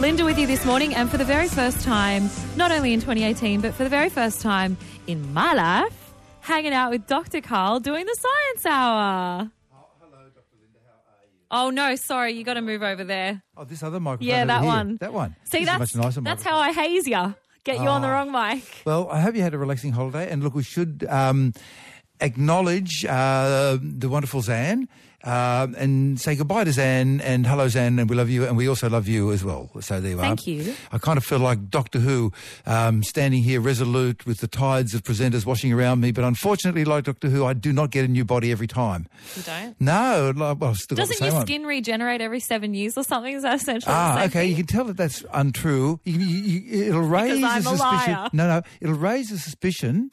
Linda with you this morning, and for the very first time, not only in 2018, but for the very first time in my life, hanging out with Dr. Karl doing the Science Hour. Oh hello, Dr. Linda. How are you? Oh no, sorry, you got to move over there. Oh, this other microphone. Yeah, that one. That one. See, that's much nicer that's microphone. how I haze you. Get you on the Ah. wrong mic. Well, I hope you had a relaxing holiday. And look, we should um, acknowledge uh, the wonderful Zan um and say goodbye to Zan and hello, Zan, and we love you, and we also love you as well. So there you are. Thank you. I kind of feel like Doctor Who, um, standing here resolute with the tides of presenters washing around me. But unfortunately, like Doctor Who, I do not get a new body every time. You don't. No, well, I've still Doesn't your one. skin regenerate every seven years or something? Is that essentially Ah, okay. thing? You can tell that that's untrue. You, you, you, it'll raise a suspicion. No, no, it'll raise a suspicion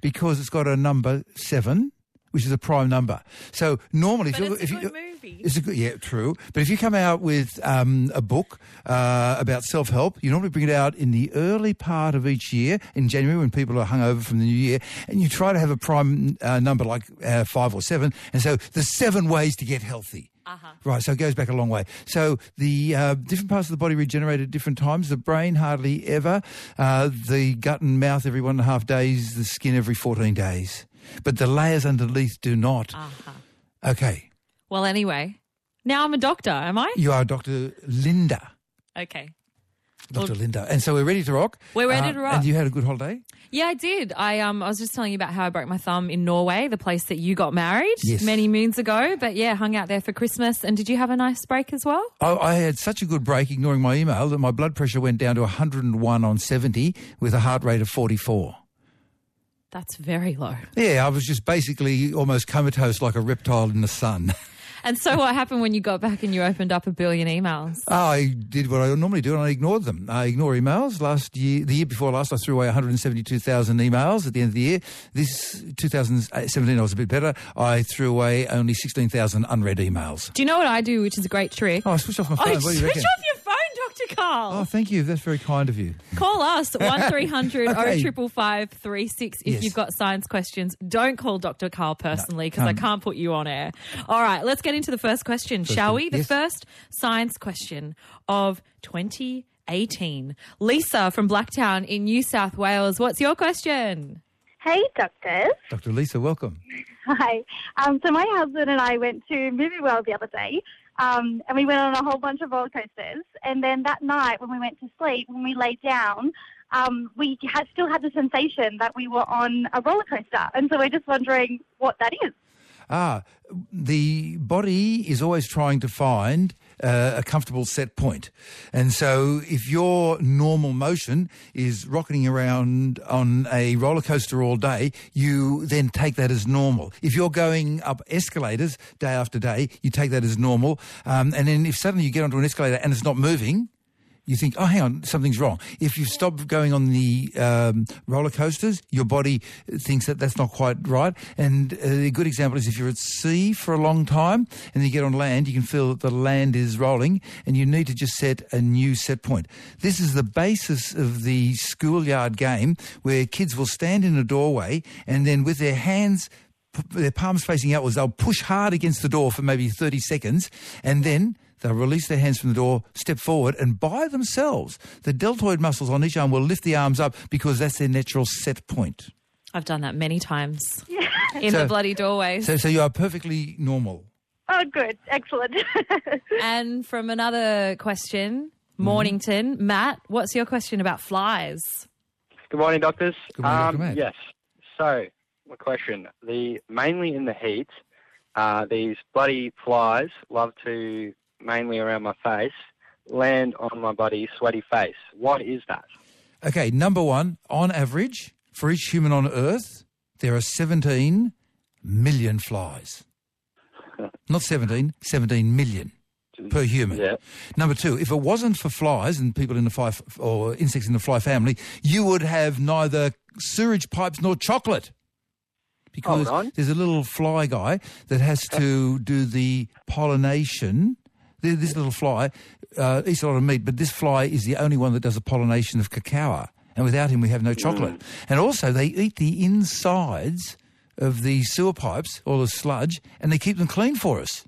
because it's got a number seven, which is a prime number. So normally, But if, you it's a if good you, movie. It's a good, yeah, true. But if you come out with um, a book uh, about self help, you normally bring it out in the early part of each year in January when people are hungover from the new year, and you try to have a prime uh, number like uh, five or seven. And so the seven ways to get healthy. Uh-huh. Right, so it goes back a long way. So the uh, different parts of the body regenerate at different times. The brain hardly ever. Uh, the gut and mouth every one and a half days. The skin every 14 days. But the layers underneath do not. Uh-huh. Okay, Well, anyway, now I'm a doctor, am I? you are Dr. Linda. Okay. Dr. Linda. And so we're ready to rock. We're ready Uh, to rock. And you had a good holiday? Yeah, I did. I um I was just telling you about how I broke my thumb in Norway, the place that you got married Yes. many moons ago. But yeah, hung out there for Christmas. And did you have a nice break as well? I, I had such a good break ignoring my email that my blood pressure went down to 101 on 70 with a heart rate of 44. That's very low. Yeah, I was just basically almost comatose like a reptile in the sun. And so what happened when you got back and you opened up a billion emails? Oh, I did what I normally do, and I ignored them. I ignore emails. Last year, the year before last, I threw away 172,000 emails at the end of the year. This 2017, I was a bit better. I threw away only 16,000 unread emails. Do you know what I do, which is a great trick? Oh, I switched off my Oh, phone. you switch off your phone, Dr. Karl. Oh, thank you. That's very kind of you. Call us one 300 Okay. 055536 if Yes. you've got science questions. Don't call Dr. Karl personally because I um, can't put you on air. All right, let's get into the first question, shall one, we? The yes. first science question of 2018. Lisa from Blacktown in New South Wales. What's your question? Hey, doctors. Dr. Lisa, welcome. Hi. Um, so my husband and I went to Movie World the other day, um, and we went on a whole bunch of roller coasters. And then that night, when we went to sleep, when we lay down, um, we had still had the sensation that we were on a roller coaster. And so we're just wondering what that is. Ah, the body is always trying to find uh, a comfortable set point. And so if your normal motion is rocketing around on a roller coaster all day, you then take that as normal. If you're going up escalators day after day, you take that as normal. Um, and then if suddenly you get onto an escalator and it's not moving, you think, oh, hang on, something's wrong. If you stop going on the um, roller coasters, your body thinks that that's not quite right. And uh, a good example is if you're at sea for a long time and you get on land, you can feel that the land is rolling and you need to just set a new set point. This is the basis of the schoolyard game where kids will stand in a doorway and then with their hands their palms facing outwards, they'll push hard against the door for maybe 30 seconds, and then they'll release their hands from the door, step forward, and by themselves, the deltoid muscles on each arm will lift the arms up because that's their natural set point. I've done that many times in So- the bloody doorways. So, so you are perfectly normal. Oh, good. Excellent. and from another question, Mornington, Matt, what's your question about flies? Good morning, doctors. Good morning, um, Matt. Yes. So, my question: the mainly in the heat, uh, these bloody flies love to mainly around my face land on my body, sweaty face. What is that? Okay, number one, on average, for each human on Earth, there are 17 million flies. Not 17, 17 million per human. Yeah. Number two, if it wasn't for flies and people in the fly or insects in the fly family, you would have neither sewage pipes nor chocolate. Because there's a little fly guy that has to do the pollination. Th- This little fly uh, eats a lot of meat, but this fly is the only one that does the pollination of cacao. And without him, we have no chocolate. And also, they eat the insides of the sewer pipes, all the sludge, and they keep them clean for us.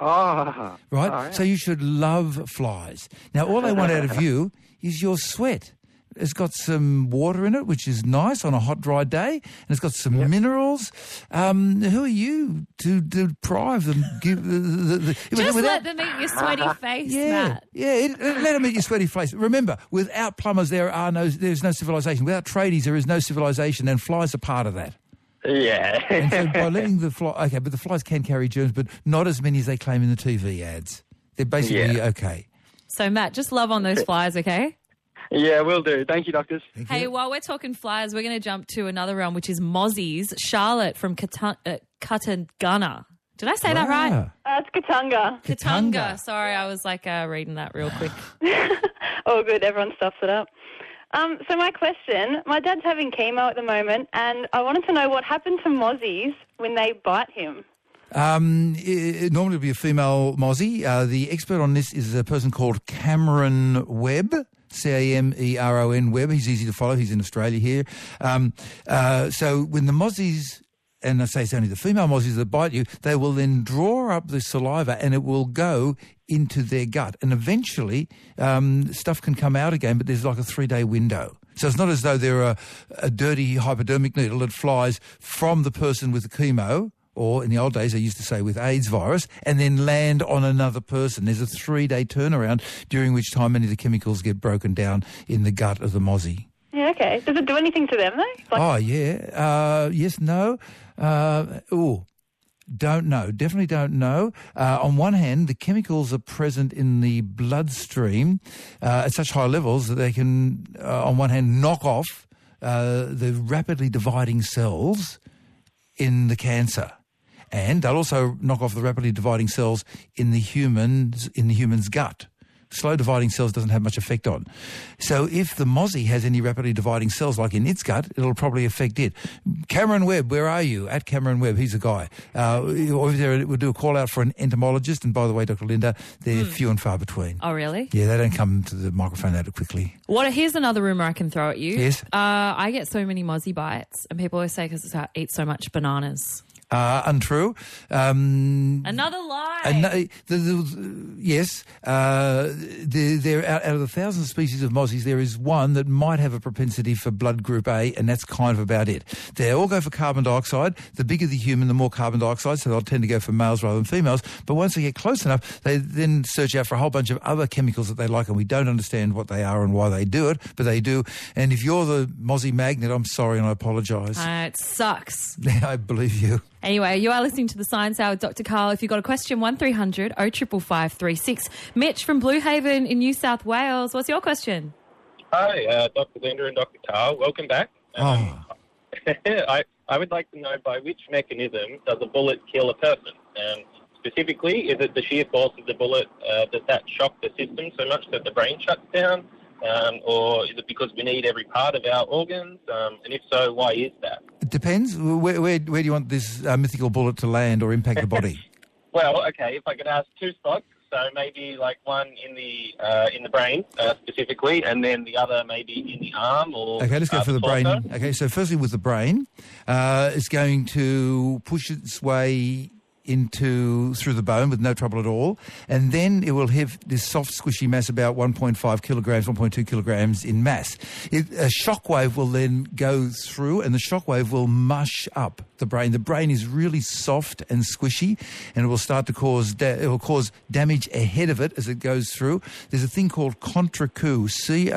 Oh, right? all right. So you should love flies. Now, all they want out of you is your sweat. It's got some water in it, which is nice on a hot, dry day, and it's got some minerals. Um, who are you to deprive them? Give the, the, the, Just without- let them eat your sweaty face, yeah, Matt. yeah. It, it- let them eat your sweaty face. Remember, without plumbers, there are no. There's no civilization. Without tradies, there is no civilization, and flies are part of that. yeah. And so by letting the fly, okay, but the flies can carry germs, but not as many as they claim in the TV ads. They're basically Yeah. okay. So, Matt, just love on those flies, okay? Yeah, we'll do. Thank you, doctors. Thank Hey, you. while we're talking flies, we're going to jump to another realm, which is mozzies. Charlotte from Kata- uh, Katangana. Did I say that right? Wow. Uh, it's Katanga. Katanga. Sorry, I was like uh, reading that real quick. Oh, good. Everyone stuffs it up. Um, so my question, my dad's having chemo at the moment, and I wanted to know what happened to mozzies when they bite him. Um, it, it normally would be a female mozzie. Uh, the expert on this is a person called Cameron Webb. C-A-M-E-R-O-N Webb. He's easy to follow. He's in Australia here. Um, uh, so when the mozzies, and I say it's only the female mozzies that bite you, they will then draw up the saliva and it will go into their gut. And eventually um, stuff can come out again, but there's like a three-day window. So it's not as though they're a, a dirty hypodermic needle that flies from the person with the chemo, or in the old days they used to say with AIDS virus, and then land on another person. There's a three-day turnaround during which time many of the chemicals get broken down in the gut of the mozzie. Yeah, okay. Does it do anything to them though? Like, Oh, yeah. Uh, yes, no. Uh, oh, don't know. Definitely don't know. Uh, on one hand, the chemicals are present in the bloodstream uh, at such high levels that they can, uh, on one hand, knock off uh, the rapidly dividing cells in the cancer. And they'll also knock off the rapidly dividing cells in the humans in the human's gut. Slow dividing cells doesn't have much effect on. So if the mozzie has any rapidly dividing cells like in its gut, it'll probably affect it. Cameron Webb, where are you? At Cameron Webb, he's a guy. Uh, we'll do a call out for an entomologist. And by the way, Dr. Linda, they're few and far between. Oh, really? Yeah, they don't come to the microphone that quickly. What? Here's another rumor I can throw at you. Yes. Uh, I get so many mozzie bites, and people always say because I eat so much bananas. Uh, untrue. Um, Another lie. And no, the, the, yes, uh, there, there out, out of the thousand species of mozzies, there is one that might have a propensity for blood group A, and that's kind of about it. They all go for carbon dioxide. The bigger the human, the more carbon dioxide, so they'll tend to go for males rather than females. But once they get close enough, they then search out for a whole bunch of other chemicals that they like, and we don't understand what they are and why they do it, but they do. And if you're the mozzie magnet, I'm sorry and I apologise. Uh, it sucks. I believe you. Anyway, you are listening to the Science Hour with Dr. Karl. If you've got a question, 1300 055536. Mitch from Blue Haven in New South Wales. What's your question? Hi, uh, Dr. Linda and Dr. Karl. Welcome back. Um, Oh. I, I would like to know by which mechanism does a bullet kill a person? Um, specifically, is it the sheer force of the bullet? Uh, does that shock the system so much that the brain shuts down? Um, or is it because we need every part of our organs? Um, and if so, why is that? It depends. Where, where, where do you want this uh, mythical bullet to land or impact the body? Well, okay, if I could ask two spots, so maybe like one in the uh, in the brain uh, specifically, and then the other maybe in the arm or Okay, let's go uh, for the brain. Okay, so firstly with the brain, uh, it's going to push its way into through the bone with no trouble at all, and then it will have this soft, squishy mass about 1.5 kilograms, 1.2 kilograms in mass. It, a shockwave will then go through, and the shockwave will mush up the brain. The brain is really soft and squishy, and it will start to cause it will cause damage ahead of it as it goes through. There's a thing called contra-coup, C-O-N-T-R-A,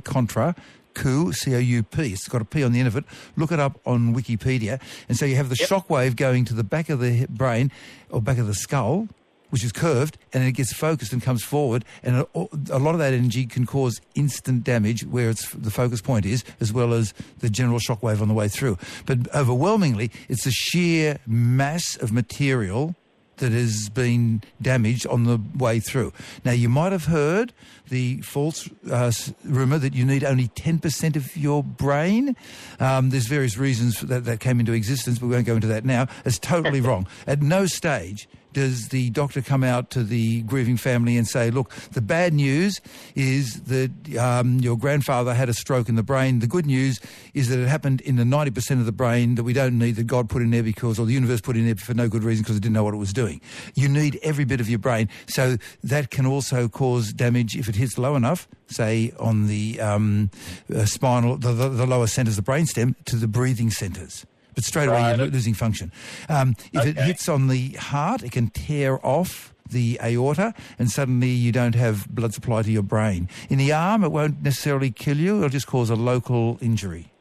contra. Coup, C-O-U-P. It's got a P on the end of it. Look it up on Wikipedia. And so you have the shock wave going to the back of the brain or back of the skull, which is curved, and it gets focused and comes forward. And a, a lot of that energy can cause instant damage where it's the focus point is, as well as the general shock wave on the way through. But overwhelmingly, it's the sheer mass of material that has been damaged on the way through. Now, you might have heard the false uh, rumor that you need only 10% of your brain. Um, there's various reasons for that, that came into existence, but we won't go into that now. It's totally wrong. At no stage does the doctor come out to the grieving family and say, look, the bad news is that um, your grandfather had a stroke in the brain. The good news is that it happened in the 90% of the brain that we don't need, that God put in there because, or the universe put in there for no good reason because it didn't know what it was doing. You need every bit of your brain. So that can also cause damage if it hits low enough, say on the um, uh, spinal, the, the, the lower centres of the brainstem, to the breathing centres. But straight away Right. you're losing function. Um, if it hits on the heart, it can tear off the aorta and suddenly you don't have blood supply to your brain. In the arm, it won't necessarily kill you. It'll just cause a local injury.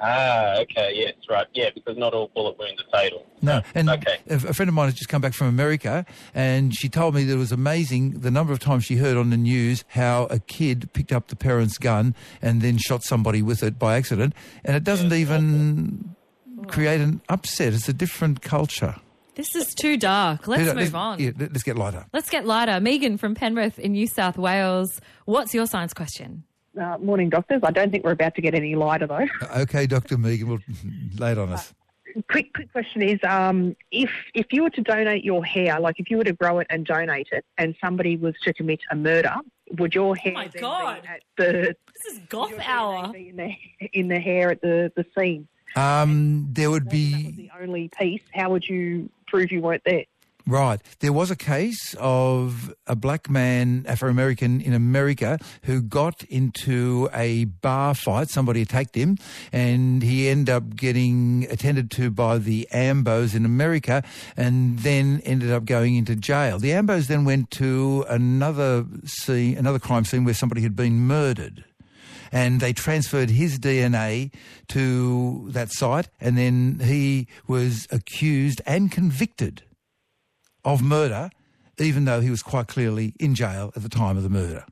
Ah, okay, yes, right. Yeah, because not all bullet wounds are fatal. No, and Okay. a, a friend of mine has just come back from America, and she told me that it was amazing the number of times she heard on the news how a kid picked up the parent's gun and then shot somebody with it by accident, and it doesn't even create an upset. It's a different culture. This is too dark. Let's Yeah, move on. yeah, let's get lighter. Let's get lighter. Megan from Penrith in New South Wales. What's your science question? Uh, morning, doctors. I don't think we're about to get any lighter, though. Okay, Dr. Megan, we'll lay it on us. quick, quick question is: um, if if you were to donate your hair, like if you were to grow it and donate it, and somebody was to commit a murder, would your hair Oh my God. be at the This is goth hour. Be in the in the hair at the the scene? Um, there would be the only piece. How would you prove you weren't there? right. There was a case of a black man, Afro American in America, who got into a bar fight. Somebody attacked him, and he ended up getting attended to by the Ambos in America, and then ended up going into jail. The Ambos then went to another scene, another crime scene where somebody had been murdered. And they transferred his DNA to that site, and then he was accused and convicted of murder, even though he was quite clearly in jail at the time of the murder.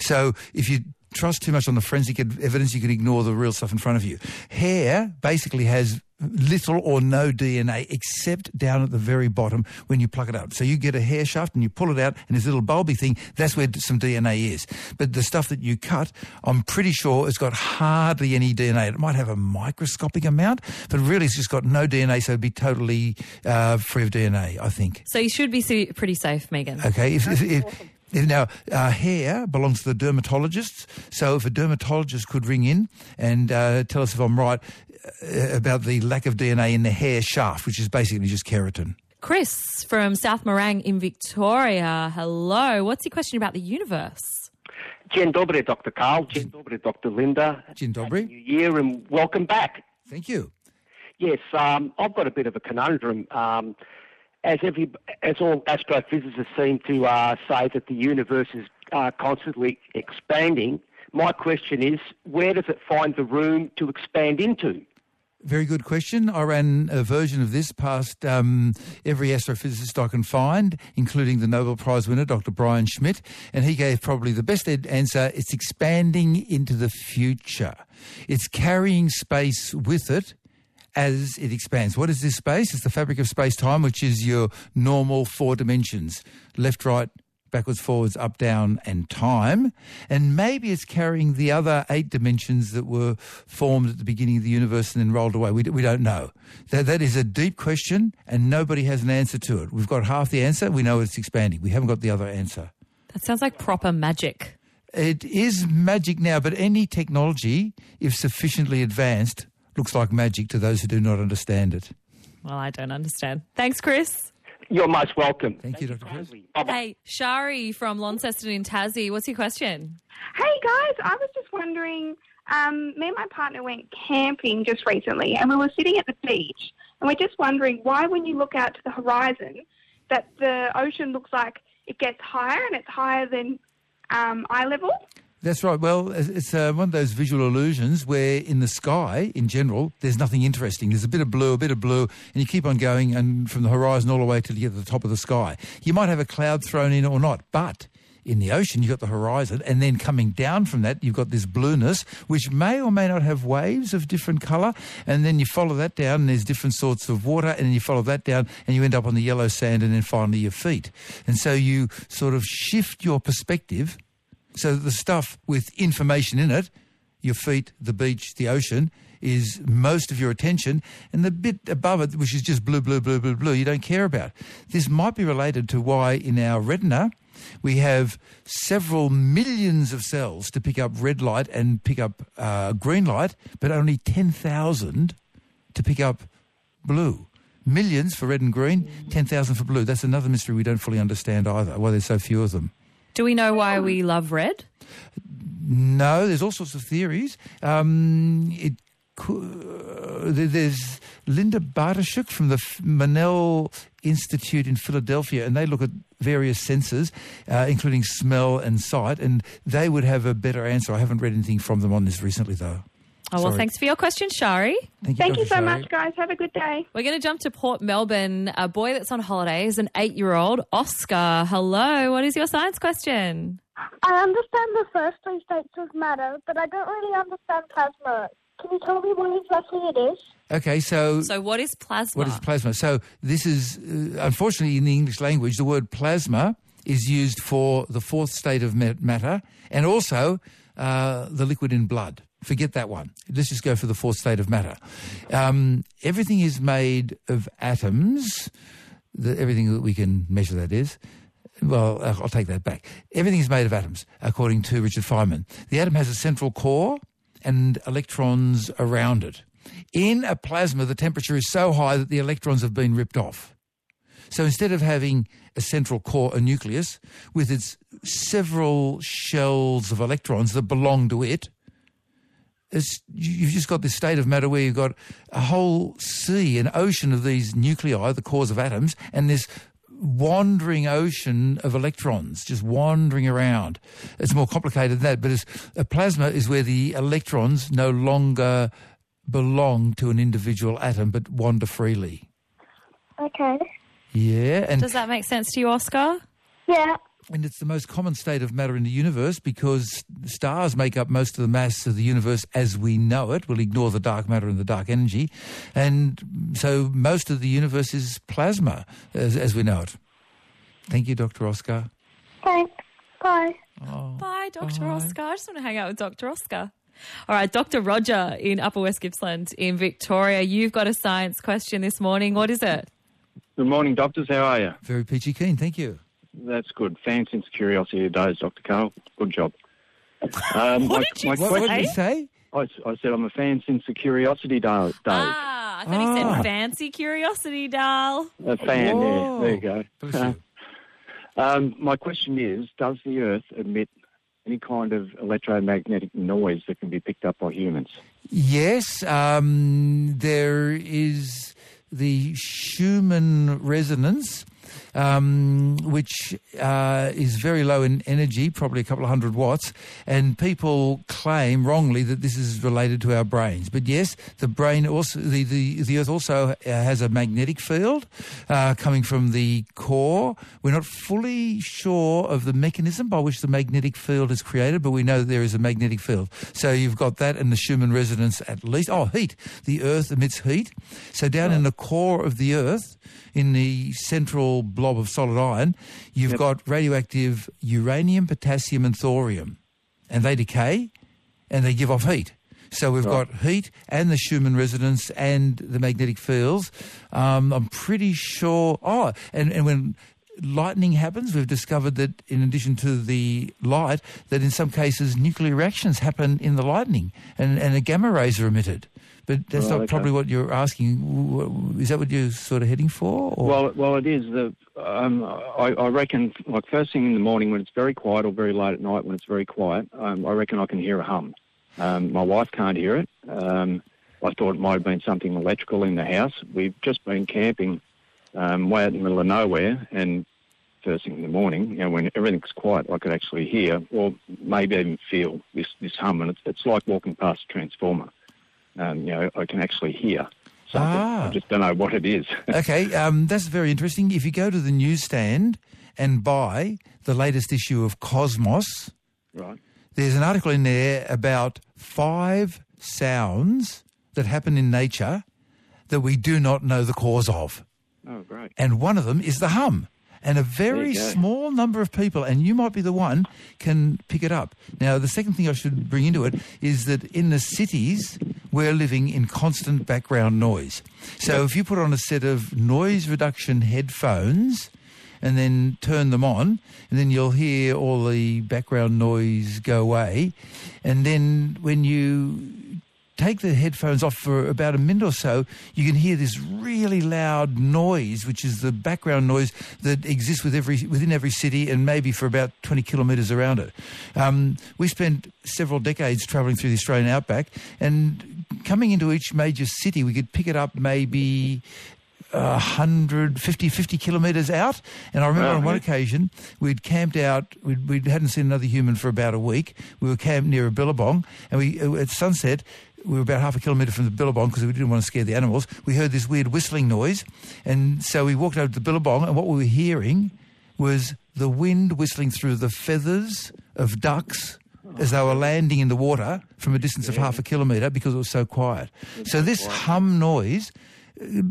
So if you trust too much on the forensic evidence, you can ignore the real stuff in front of you. Hair basically has little or no DNA except down at the very bottom when you pluck it out. So you get a hair shaft and you pull it out and this little bulby thing, that's where some DNA is. But the stuff that you cut, I'm pretty sure it's got hardly any DNA. It might have a microscopic amount, but really it's just got no DNA, so it'd be totally uh, free of DNA, I think. So you should be pretty safe, Megan. Okay, if, if, if, now uh, hair belongs to the dermatologists, so if a dermatologist could ring in and uh, tell us if I'm right about the lack of DNA in the hair shaft, which is basically just keratin. Chris from South Morang in Victoria. Hello. What's your question about the universe? Dzień dobry, Dr. Karl. Dzień dobry, Dr. Linda. Dzień dobry. Happy New Year and welcome back. Thank you. Yes, um, I've got a bit of a conundrum. Um, as every, as all astrophysicists seem to uh, say that the universe is uh, constantly expanding, my question is, where does it find the room to expand into? Very good question. I ran a version of this past um, every astrophysicist I can find, including the Nobel Prize winner, Dr. Brian Schmidt, and he gave probably the best answer. It's expanding into the future. It's carrying space with it as it expands. What is this space? It's the fabric of space-time, which is your normal four dimensions, left, right, backwards, forwards, up, down, and time. And maybe it's carrying the other eight dimensions that were formed at the beginning of the universe and then rolled away. We, we don't know. That, that is a deep question, and nobody has an answer to it. We've got half the answer. We know it's expanding. We haven't got the other answer. That sounds like proper magic. It is magic now, but any technology, if sufficiently advanced, looks like magic to those who do not understand it. Well, I don't understand. Thanks, Chris. You're most welcome. Thank you, Dr. Chris. Bye-bye. Hey, Shari from Launceston in Tassie. What's your question? Hey guys, I was just wondering. Um, me and my partner went camping just recently, and we were sitting at the beach, and we're just wondering why, when you look out to the horizon, that the ocean looks like it gets higher and it's higher than um, eye level. That's right. Well, it's uh, one of those visual illusions where in the sky, in general, there's nothing interesting. There's a bit of blue, a bit of blue, and you keep on going and from the horizon all the way till you get to the top of the sky. You might have a cloud thrown in or not, but in the ocean, you've got the horizon, and then coming down from that, you've got this blueness, which may or may not have waves of different colour, and then you follow that down, and there's different sorts of water, and then you follow that down, and you end up on the yellow sand, and then finally your feet. And so you sort of shift your perspective so the stuff with information in it, your feet, the beach, the ocean, is most of your attention, and the bit above it, which is just blue, blue, blue, blue, blue, you don't care about. This might be related to why in our retina we have several millions of cells to pick up red light and pick up uh, green light, but only 10,000 to pick up blue. Millions for red and green, 10,000 for blue. That's another mystery we don't fully understand either, why there's so few of them. Do we know why we love red? No, there's all sorts of theories. Um, it uh, there's Linda Bartoshuk from the Monell Institute in Philadelphia, and they look at various senses, uh, including smell and sight, and they would have a better answer. I haven't read anything from them on this recently, though. Oh, well, Sorry. thanks for your question, Shari. Thank Thank you Dr. so Shari. much, guys. Have a good day. We're going to jump to Port Melbourne. A boy that's on holiday is an eight year old, Oscar. Hello. What is your science question? I understand the first three states of matter, but I don't really understand plasma. Can you tell me what exactly it is? Okay, so So, what is plasma? What is plasma? So this is, uh, unfortunately, in the English language, the word plasma is used for the fourth state of matter and also uh, the liquid in blood. Forget that one. Let's just go for the fourth state of matter. Um, everything is made of atoms. The, everything that we can measure, that is. Well, uh, I'll take that back. Everything is made of atoms, according to Richard Feynman. The atom has a central core and electrons around it. In a plasma, the temperature is so high that the electrons have been ripped off. So instead of having a central core, a nucleus, with its several shells of electrons that belong to it, it's, you've just got this state of matter where you've got a whole sea, an ocean of these nuclei, the cores of atoms, and this wandering ocean of electrons just wandering around. It's more complicated than that, but it's, a plasma is where the electrons no longer belong to an individual atom but wander freely. Okay. Yeah, and Does that make sense to you, Oscar? Yeah. And it's the most common state of matter in the universe because stars make up most of the mass of the universe as we know it. We'll ignore the dark matter and the dark energy. And so most of the universe is plasma as, as we know it. Thank you, Dr. Oscar. Thanks. Bye. Oh, bye, Dr. Oscar. I just want to hang out with Dr. Oscar. All right, Dr. Roger in Upper West Gippsland in Victoria. You've got a science question this morning. What is it? Good morning, doctors. How are you? Very peachy keen, thank you. That's good. Fan since curiosity days, Dr. Karl. Good job. Um, What my- did you my say? What did you say? I, I said I'm a fan since the curiosity da- days. Ah, I thought he Ah. said fancy curiosity, doll. a fan, Whoa. yeah. There you go. Bless you. Um, my question is, does the Earth emit any kind of electromagnetic noise that can be picked up by humans? Yes, um, there is the Schumann resonance, um, which uh, is very low in energy, probably a couple of hundred watts, and people claim wrongly that this is related to our brains. But yes, the brain also, the, the, the Earth also uh, has a magnetic field uh, coming from the core. We're not fully sure of the mechanism by which the magnetic field is created, but we know that there is a magnetic field. So you've got that and the Schumann resonance at least. Oh, heat. The Earth emits heat. So down in the core of the Earth, in the central blob of solid iron, you've got radioactive uranium, potassium, and thorium. And they decay and they give off heat. So we've got heat and the Schumann resonance and the magnetic fields. Um, I'm pretty sure. Oh, and, and when lightning happens, we've discovered that in addition to the light, that in some cases nuclear reactions happen in the lightning and, and a gamma rays are emitted. But that's Right, not okay. probably what you're asking. Is that what you're sort of heading for? Or? Well, well, it is. The um, I, I reckon, like first thing in the morning when it's very quiet, or very late at night when it's very quiet, um, I reckon I can hear a hum. Um, my wife can't hear it. Um, I thought it might have been something electrical in the house. We've just been camping um, way out in the middle of nowhere, and first thing in the morning, you know, when everything's quiet, I could actually hear, or maybe even feel this this hum, and it's it's like walking past a transformer. Um, you know, I can actually hear something. Ah. I just don't know what it is. okay, um, that's very interesting. If you go to the newsstand and buy the latest issue of Cosmos, right. there's an article in there about five sounds that happen in nature that we do not know the cause of. Oh, great. And one of them is the hum. And a very small number of people, and you might be the one, can pick it up. Now, the second thing I should bring into it is that in the cities, we're living in constant background noise. So if you put on a set of noise reduction headphones and then turn them on, and then you'll hear all the background noise go away. And then when you take the headphones off for about a minute or so, you can hear this really loud noise, which is the background noise that exists with every, within every city and maybe for about 20 kilometres around it. Um, we spent several decades travelling through the Australian outback and coming into each major city, we could pick it up maybe 150, 50 kilometres out. And I remember on one occasion, we'd camped out, we'd, we hadn't seen another human for about a week. We were camped near a billabong, and we at sunset, we were about half a kilometre from the billabong because we didn't want to scare the animals. We heard this weird whistling noise, and so we walked over to the billabong, and what we were hearing was the wind whistling through the feathers of ducks as they were landing in the water from a distance of half a kilometre because it was so quiet. So this hum noise,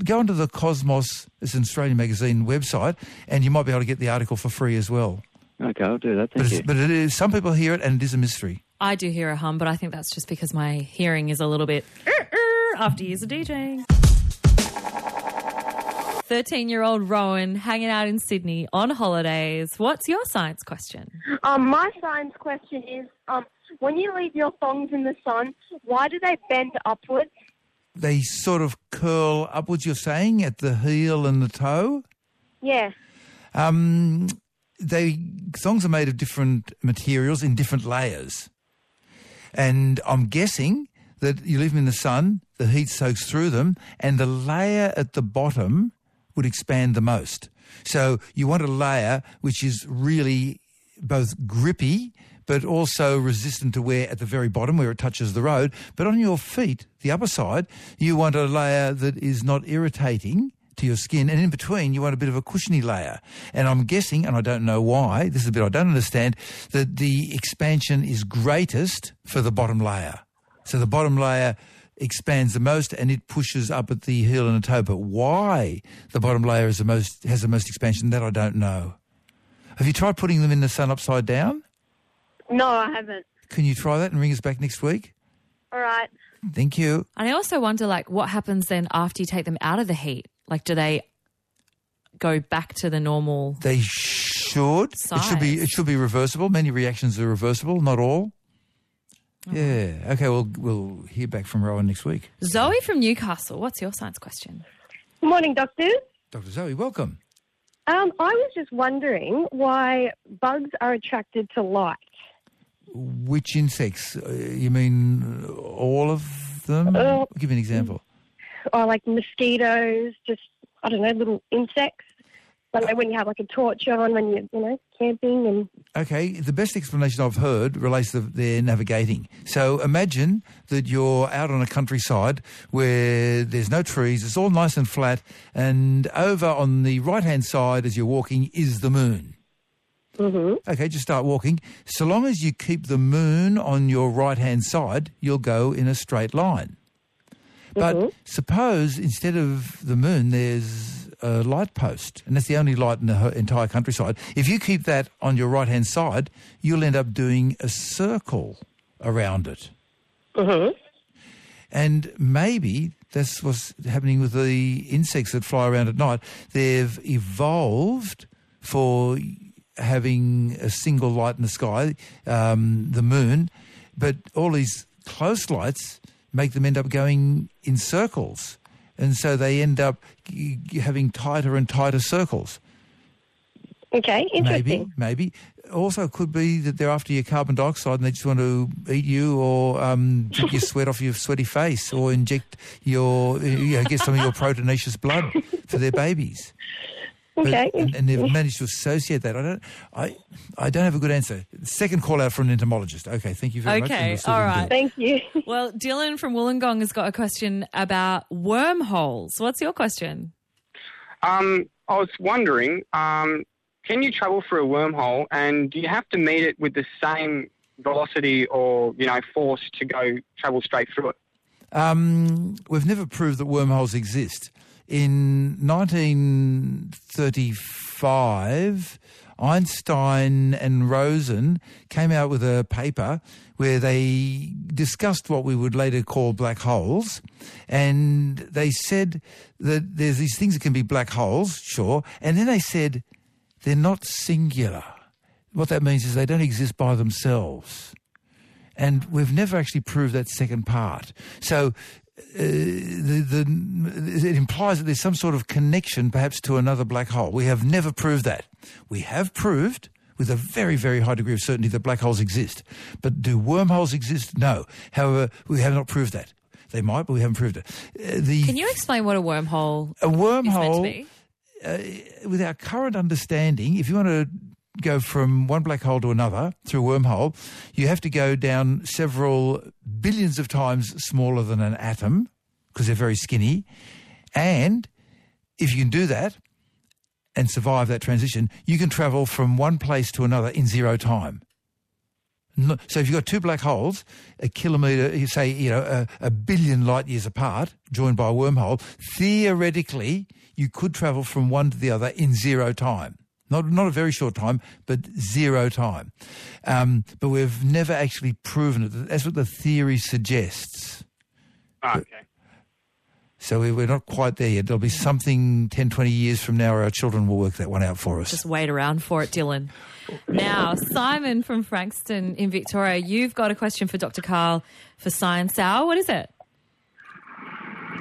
go onto the Cosmos, it's an Australian magazine website, and you might be able to get the article for free as well. Okay, I'll do that. Thank it's, you. but it is, some people hear it and it is a mystery. I do hear a hum, but I think that's just because my hearing is a little bit after years of DJing. 13 year old Rowan hanging out in Sydney on holidays. What's your science question? Um, my science question is, um, when you leave your thongs in the sun, why do they bend upwards? They sort of curl upwards, you're saying, at the heel and the toe? Yeah. Um, they thongs are made of different materials in different layers, and I'm guessing that you leave them in the sun, the heat soaks through them, and the layer at the bottom would expand the most. So you want a layer which is really both grippy but also resistant to wear at the very bottom where it touches the road. But on your feet, the upper side, you want a layer that is not irritating to your skin, and in between you want a bit of a cushiony layer. And I'm guessing, and I don't know why, this is a bit I don't understand, that the expansion is greatest for the bottom layer. So the bottom layer expands the most and it pushes up at the heel and the toe. But why the bottom layer is the most has the most expansion, that I don't know. Have you tried putting them in the sun upside down? No, I haven't. Can you try that and ring us back next week? All right. Thank you. And I also wonder, like, what happens then after you take them out of the heat? Like, do they go back to the normal? They should. It should be. It should be reversible. Many reactions are reversible, not all. Yeah. Okay. Well, we'll hear back from Rowan next week. Zoe from Newcastle, what's your science question? Good morning, doctors. Dr. Zoe, welcome. Um, I was just wondering why bugs are attracted to light. Which insects? Uh, you mean all of them? Uh, Give me an example. Or like mosquitoes, just, I don't know, little insects. Like when you have like a torch on when you're, you know, camping and Okay, the best explanation I've heard relates to their navigating. So imagine that you're out on a countryside where there's no trees, it's all nice and flat, and over on the right-hand side as you're walking is the moon. Mm-hmm. Okay, just start walking. So long as you keep the moon on your right-hand side, you'll go in a straight line. But suppose instead of the moon, there's a light post, and that's the only light in the entire countryside. If you keep that on your right-hand side, you'll end up doing a circle around it. Mm-hmm. And maybe that's what's happening with the insects that fly around at night. They've evolved for having a single light in the sky, um, the moon, but all these close lights make them end up going in circles. And so they end up having tighter and tighter circles. Okay, interesting. Maybe, maybe. Also, could be that they're after your carbon dioxide and they just want to eat you or um, drink your sweat off your sweaty face or inject your, you know, get some of your proteinaceous blood for their babies. But- Okay. and, and they've managed to associate that. I don't. I. I don't have a good answer. Second call out from an entomologist. Okay, thank you very much. Okay, we'll see all what we can right. do. Thank you. Well, Dylan from Wollongong has got a question about wormholes. What's your question? Um, I was wondering, um, can you travel through a wormhole, and do you have to meet it with the same velocity or you know force to go travel straight through it? Um, we've never proved that wormholes exist. In 1935, Einstein and Rosen came out with a paper where they discussed what we would later call black holes, and they said that there's these things that can be black holes, sure, and then they said they're not singular. What that means is they don't exist by themselves. And we've never actually proved that second part. So uh, the, the, it implies that there's some sort of connection perhaps to another black hole. We have never proved that. We have proved with a very, very high degree of certainty that black holes exist. But do wormholes exist? No. However, we have not proved that. They might, but we haven't proved it. Uh, the, Can you explain what a wormhole a wormhole, is meant to be? uh, with our current understanding, if you want to go from one black hole to another through a wormhole, you have to go down several billions of times smaller than an atom because they're very skinny. And if you can do that and survive that transition, you can travel from one place to another in zero time. So if you've got two black holes, a kilometre, say, you know, a, a billion light years apart, joined by a wormhole, theoretically, you could travel from one to the other in zero time. Not, not a very short time, but zero time. Um, but we've never actually proven it. That's what the theory suggests. Okay. So we- we're not quite there yet. There'll be something 10, 20 years from now our children will work that one out for us. Just wait around for it, Dylan. Now, Simon from Frankston in Victoria, you've got a question for Dr. Karl for Science Hour. What is it?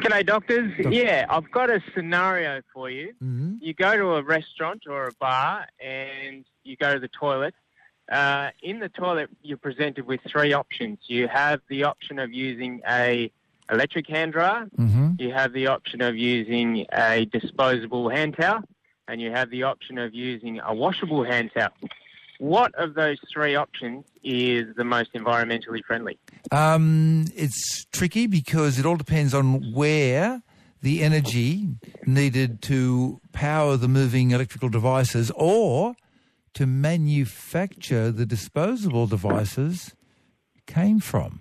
G'day, doctors. Yeah, I've got a scenario for you. You go to a restaurant or a bar and you go to the toilet. Uh, in the toilet, you're presented with three options. You have the option of using a electric hand dryer. You have the option of using a disposable hand towel, and you have the option of using a washable hand towel. What of those three options is the most environmentally friendly? Um, it's tricky because it all depends on where the energy needed to power the moving electrical devices or to manufacture the disposable devices came from.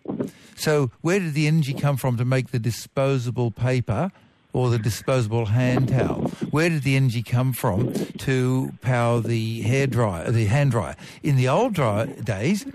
So where did the energy come from to make the disposable paper or the disposable hand towel? Where did the energy come from to power the hair dryer, the hand dryer? In the old dry days,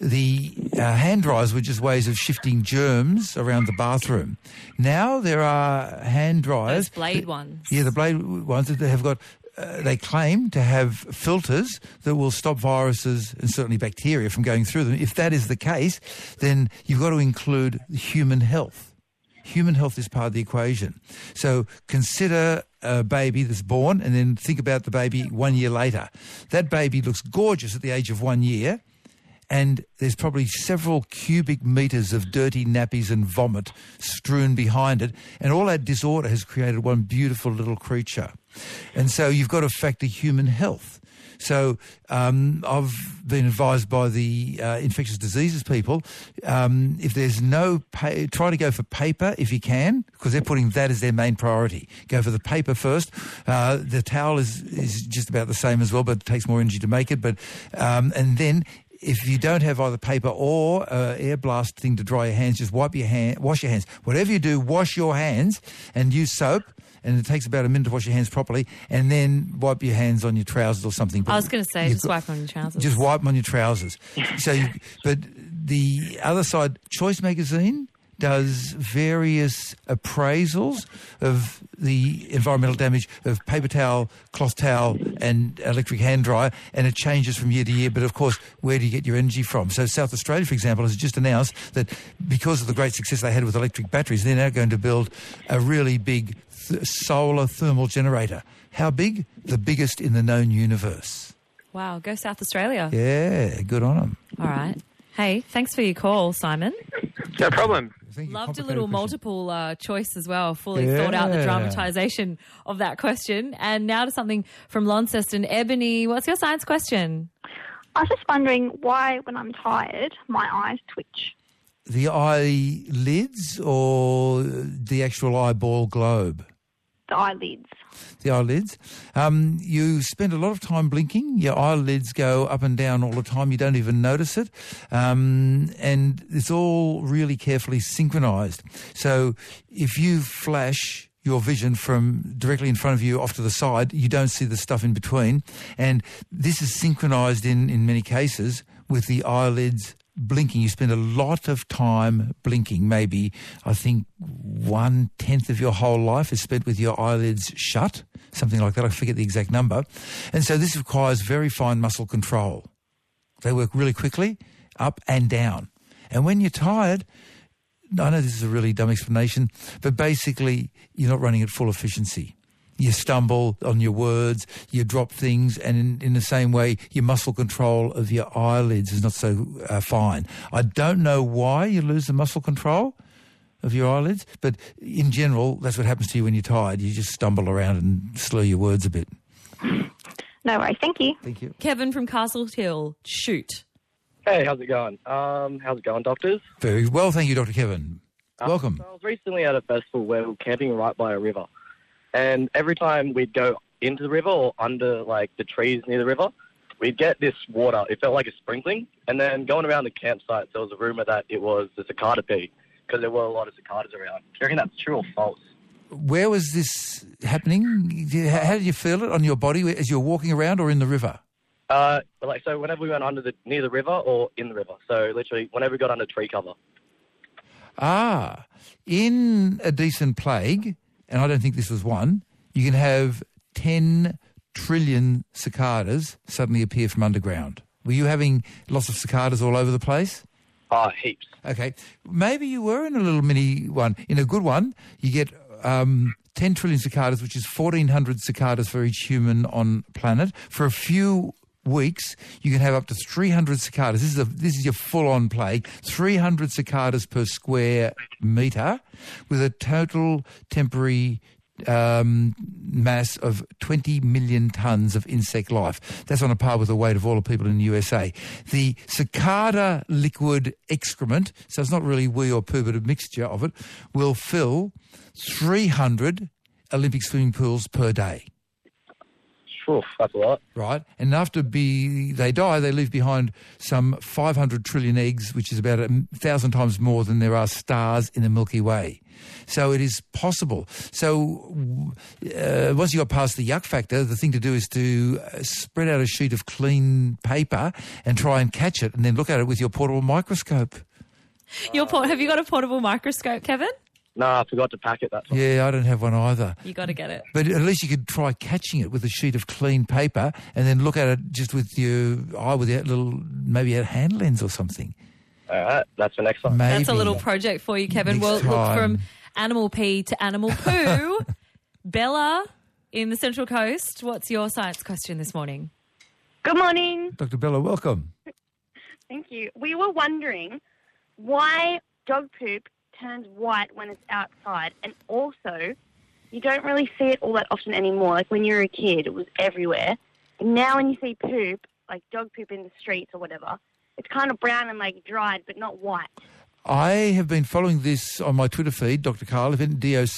the uh, hand dryers were just ways of shifting germs around the bathroom. Now there are hand dryers. Those blade ones. Yeah, the blade ones that have got. Uh, they claim to have filters that will stop viruses and certainly bacteria from going through them. If that is the case, then you've got to include human health. Human health is part of the equation. So consider a baby that's born and then think about the baby one year later. That baby looks gorgeous at the age of one year and there's probably several cubic meters of dirty nappies and vomit strewn behind it, and all that disorder has created one beautiful little creature. And so you've got to factor human health. So um, I've been advised by the uh, infectious diseases people, um, if there's no, try to go for paper if you can, because they're putting that as their main priority. Go for the paper first. Uh, the towel is, is just about the same as well, but it takes more energy to make it. But um, And then if you don't have either paper or uh, air blast thing to dry your hands, just wipe your hand, wash your hands. Whatever you do, wash your hands and use soap. And it takes about a minute to wash your hands properly, and then wipe your hands on your trousers or something. I was going to say, just wipe on your trousers. just wipe them on your trousers. so, you, but the other side, Choice Magazine does various appraisals of the environmental damage of paper towel, cloth towel, and electric hand dryer, and it changes from year to year. But of course, where do you get your energy from? So, South Australia, for example, has just announced that because of the great success they had with electric batteries, they're now going to build a really big th- solar thermal generator. How big? The biggest in the known universe. Wow, go South Australia. Yeah, good on them. All right. Hey, thanks for your call, Simon. No problem. Loved a little multiple uh, choice as well. Fully thought out the dramatization of that question. And now to something from Launceston. Ebony, what's your science question? I was just wondering why, when I'm tired, my eyes twitch. The eyelids or the actual eyeball globe? The eyelids. The eyelids. Um, you spend a lot of time blinking. Your eyelids go up and down all the time. You don't even notice it. Um, and it's all really carefully synchronized. So if you flash your vision from directly in front of you off to the side. You don't see the stuff in between. And this is synchronized in, in many cases with the eyelids blinking. You spend a lot of time blinking. Maybe, I think, one-tenth of your whole life is spent with your eyelids shut, something like that. I forget the exact number. And so this requires very fine muscle control. They work really quickly, up and down. And when you're tired, I know this is a really dumb explanation, but basically you're not running at full efficiency. You stumble on your words, you drop things, and in, in the same way, your muscle control of your eyelids is not so uh, fine. I don't know why you lose the muscle control of your eyelids, but in general, that's what happens to you when you're tired. You just stumble around and slur your words a bit. No worries. Thank you. Thank you. Kevin from Castle Hill, shoot. Hey, how's it going? Um, how's it going, doctors? Very well, thank you, Dr. Kevin. Uh, Welcome. so I was recently at a festival where we were camping right by a river, and every time we'd go into the river or under like the trees near the river, we'd get this water. It felt like a sprinkling, and then going around the campsite, there was a rumor that it was the cicada pee because there were a lot of cicadas around. Do you reckon that's true or false? Where was this happening? How did you feel it on your body as you were walking around or in the river? Uh, like so, whenever we went under the near the river or in the river, so literally whenever we got under tree cover. Ah, in a decent plague, and I don't think this was one, you can have 10 trillion cicadas suddenly appear from underground. Were you having lots of cicadas all over the place? Ah, heaps. Okay. Maybe you were in a little mini one. In a good one, you get um, 10 trillion cicadas, which is 1,400 cicadas for each human on planet. For a few weeks, you can have up to 300 cicadas. This is a this is your full-on plague. 300 cicadas per square metre with a total temporary um, mass of 20 million tonnes of insect life. That's on a par with the weight of all the people in the USA. The cicada liquid excrement, so it's not really wee or poo, but a mixture of it, will fill 300 Olympic swimming pools per day. Oof, that's a lot. Right, and after be they die, they leave behind some 500 trillion eggs, which is about a thousand times more than there are stars in the Milky Way. So it is possible. So uh, once you got past the yuck factor, the thing to do is to uh, spread out a sheet of clean paper and try and catch it, and then look at it with your portable microscope. Your port- have you got a portable microscope, Kevin? No, I forgot to pack it. That's all. Yeah, I don't have one either. You got to get it. But at least you could try catching it with a sheet of clean paper and then look at it just with your eye with your little, maybe a hand lens or something. All right, that's the next one. That's a little project for you, Kevin. Next We'll look from animal pee to animal poo. Bella in the Central Coast, what's your science question this morning? Good morning. Dr. Bella, welcome. Thank you. We were wondering why dog poop turns white when it's outside, and also you don't really see it all that often anymore. Like when you were a kid, it was everywhere. And now when you see poop, like dog poop in the streets or whatever, it's kind of brown and like dried, but not white. I have been following this on my Twitter feed, Dr. Karl, D-O-C-T-O-R-K-R-L,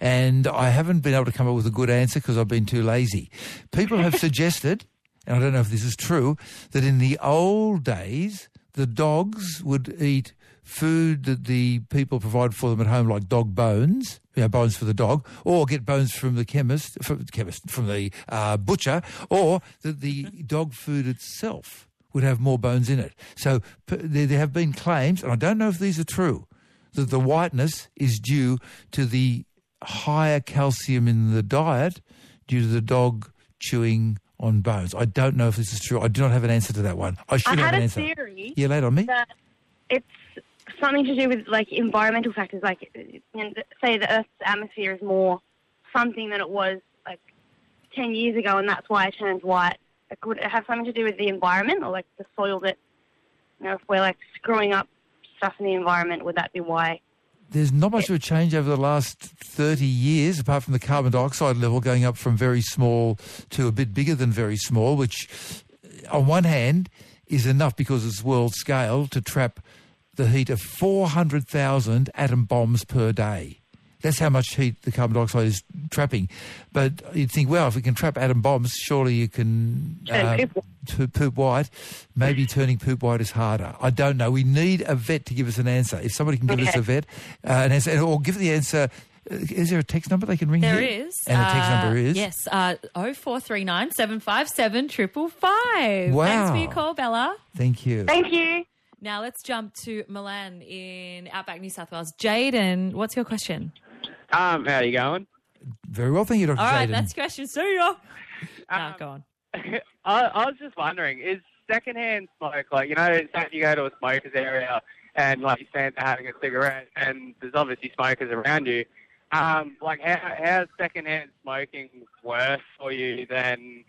and I haven't been able to come up with a good answer because I've been too lazy. People have suggested, and I don't know if this is true, that in the old days, the dogs would eat food that the people provide for them at home, like dog bones, you know, bones for the dog, or get bones from the chemist, from, chemist, from the uh, butcher, or that the dog food itself would have more bones in it. So p- there, there have been claims, and I don't know if these are true, that the whiteness is due to the higher calcium in the diet due to the dog chewing on bones. I don't know if this is true. I do not have an answer to that one. I should I have had an a answer. theory Yeah, lay it on me. that it's something to do with like environmental factors, like you know, say the Earth's atmosphere is more something than it was like ten years ago, and that's why it turns white. Like, would it have something to do with the environment, or like the soil that you know, if we're like screwing up stuff in the environment, would that be why? There's not much of a change over the last 30 years, apart from the carbon dioxide level going up from very small to a bit bigger than very small, which on one hand is enough because it's world scale to trap the heat of 400,000 atom bombs per day. That's how much heat the carbon dioxide is trapping. But you'd think, well, if we can trap atom bombs, surely you can uh, poop poop white. Maybe turning poop white is harder. I don't know. We need a vet to give us an answer. If somebody can give us a vet, uh, an answer, or give the answer Uh, Is there a text number they can ring There here? is. And the text uh, number is? Yes, uh, 0439 757 555. Wow. Thanks for your call, Bella. Thank you. Thank you. Now let's jump to Milan in Outback, New South Wales. Jaden, what's your question? Um, how are you going? Very well, thank you, Dr. All right, Jaden. that's your question. See ya. Um, no, go on. I, I was just wondering, is secondhand smoke like you know, say you go to a smokers area and like you stand there having a cigarette and there's obviously smokers around you, um, like how how's secondhand smoking worse for you than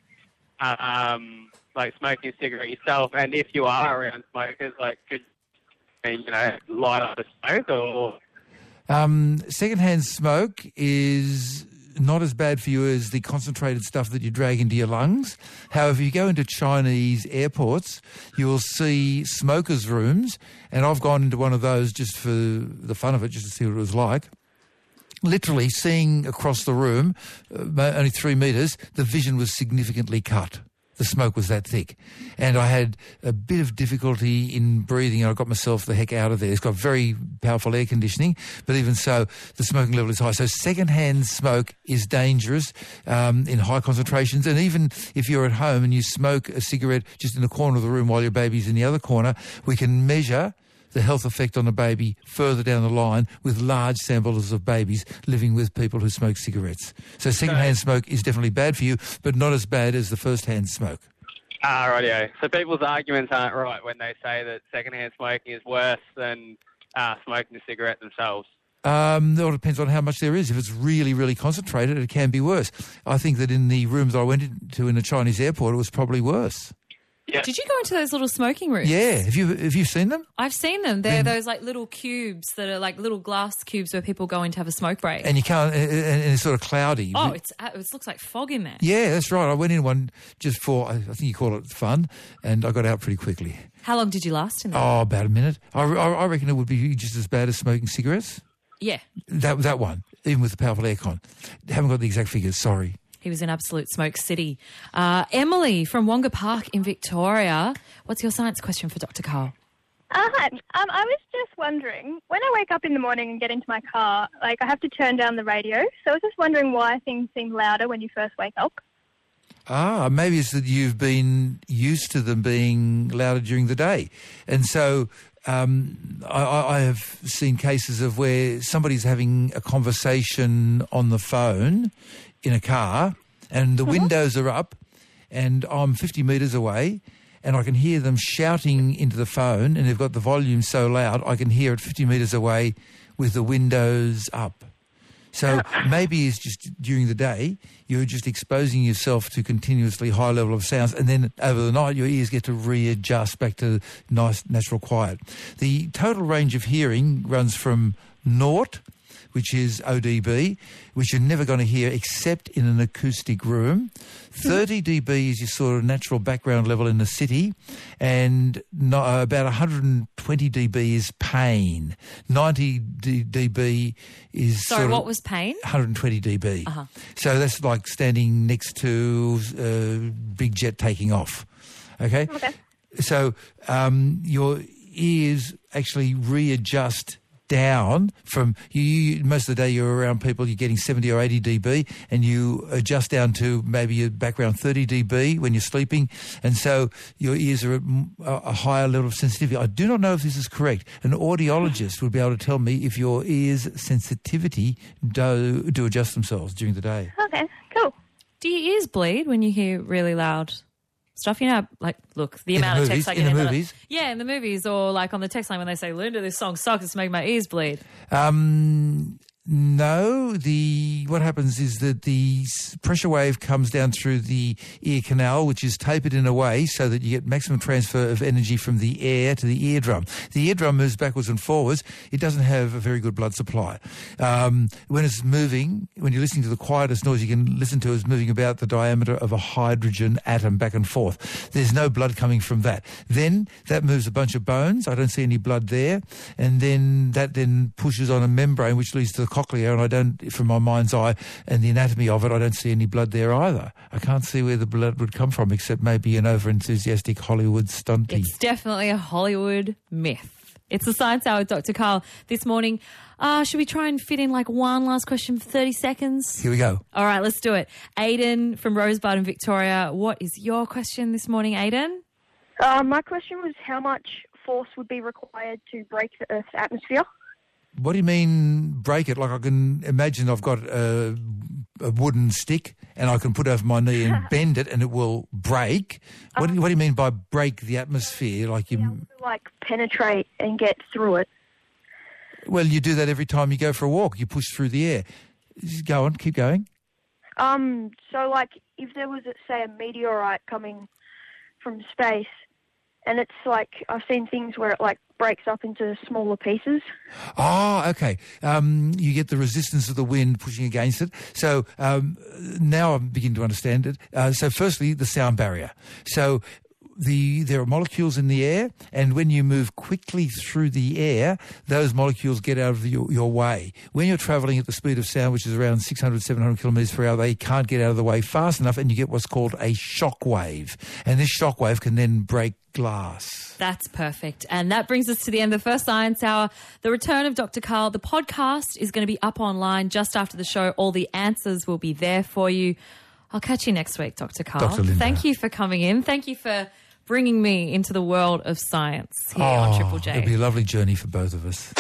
um, like smoking a cigarette yourself? And if you are around smokers, like could you know light up a smoke or Um, secondhand smoke is not as bad for you as the concentrated stuff that you drag into your lungs. However, if you go into Chinese airports, you will see smokers' rooms, and I've gone into one of those just for the fun of it, just to see what it was like. Literally seeing across the room, uh, only three metres, the vision was significantly cut. The smoke was that thick. And I had a bit of difficulty in breathing. And I got myself the heck out of there. It's got very powerful air conditioning, but even so, the smoking level is high. So secondhand smoke is dangerous um, in high concentrations. And even if you're at home and you smoke a cigarette just in the corner of the room while your baby's in the other corner, we can measure the health effect on the baby further down the line with large samples of babies living with people who smoke cigarettes. So secondhand smoke is definitely bad for you, but not as bad as the first-hand smoke. Ah, rightio. So people's arguments aren't right when they say that secondhand smoking is worse than uh, smoking a cigarette themselves. Um, it all depends on how much there is. If it's really, really concentrated, it can be worse. I think that in the rooms I went into in the Chinese airport, it was probably worse. Did you go into those little smoking rooms? Yeah. Have you have you seen them? I've seen them. They're those like little cubes that are like little glass cubes where people go in to have a smoke break. And you can't, and and it's sort of cloudy. oh, it's it looks like fog in there. Yeah, that's right. I went in one just for, I I think you call it fun, and I got out pretty quickly. How long did you last in there? Oh, about a minute. I, I, I reckon it would be just as bad as smoking cigarettes. Yeah, That that one, even with the powerful aircon. Haven't got the exact figures. Sorry. He was in absolute smoke city. Uh, Emily from Wonga Park in Victoria. What's your science question for Dr. Karl? Uh, hi. Um, I was just wondering, when I wake up in the morning and get into my car, like I have to turn down the radio. So I was just wondering why things seem louder when you first wake up. Ah, maybe it's that you've been used to them being louder during the day. And so um, I, I I have seen cases of where somebody's having a conversation on the phone in a car and the uh-huh. windows are up and I'm 50 metres away and I can hear them shouting into the phone and they've got the volume so loud I can hear it 50 metres away with the windows up. So uh. maybe it's just during the day you're just exposing yourself to continuously high level of sounds, and then over the night your ears get to readjust back to nice natural quiet. The total range of hearing runs from naught, which is ODB, which you're never going to hear except in an acoustic room. 30 dB is your sort of natural background level in the city, and no, uh, about 120 dB is pain. 90 D- dB is Sorry, sort of what was pain? 120 dB. Uh-huh. So that's like standing next to a big jet taking off. Okay? Okay. So um, your ears actually readjust down from you, you most of the day you're around people you're getting 70 or 80 dB and you adjust down to maybe a background 30 dB when you're sleeping. And so your ears are at m- a a higher level of sensitivity. I do not know if this is correct. An audiologist would be able to tell me if your ears sensitivity do, do adjust themselves during the day. Okay, cool. Do your ears bleed when you hear really loud stuff? You know, like, look, the In the amount of movies- text I get in the- movies? yeah, in the movies, or like on the text line when they say, "Linda, this song sucks. It's making my ears bleed." Um, no, the what happens is that the pressure wave comes down through the ear canal, which is tapered in a way so that you get maximum transfer of energy from the air to the eardrum. The eardrum moves backwards and forwards. It doesn't have a very good blood supply. Um, when it's moving, when you're listening to the quietest noise you can listen to, is moving about the diameter of a hydrogen atom back and forth. There's no blood coming from that. Then that moves a bunch of bones. I don't see any blood there, and then that then pushes on a membrane which leads to the cochlea, and I don't, from my mind's eye and the anatomy of it, I don't see any blood there either. I can't see where the blood would come from, except maybe an over-enthusiastic Hollywood stunty. It's definitely a Hollywood myth. It's the Science Hour with Dr. Karl this morning. Uh, should we try and fit in like one last question for 30 seconds? Here we go. All right, let's do it. Aiden from Rosebud in Victoria, what is your question this morning, Aiden? Uh, my question was how much force would be required to break the Earth's atmosphere? What do you mean break it? Like I can imagine I've got a, a wooden stick and I can put over my knee and bend it and it will break. What, do you, what do you mean by break the atmosphere? Like you, Like penetrate and get through it. well, you do that every time you go for a walk. You push through the air. Just go on, keep going. Um, so like if there was, say, a meteorite coming from space, and it's like I've seen things where it like breaks up into smaller pieces. Oh, okay. Um, you get the resistance of the wind pushing against it. So um, now I'm beginning to understand it. Uh, so firstly, the sound barrier. So the there are molecules in the air, and when you move quickly through the air, those molecules get out of your, your way. When you're travelling at the speed of sound, which is around 600, 700 kilometres per hour, they can't get out of the way fast enough, and you get what's called a shock wave. And this shock wave can then break glass. That's perfect. And that brings us to the end of the first Science Hour. The return of Dr. Karl. The podcast is going to be up online just after the show. All the answers will be there for you. I'll catch you next week, Dr. Karl. Dr. Linda. Thank you for coming in. Thank you for bringing me into the world of science here on oh, Triple J. It'll be a lovely journey for both of us.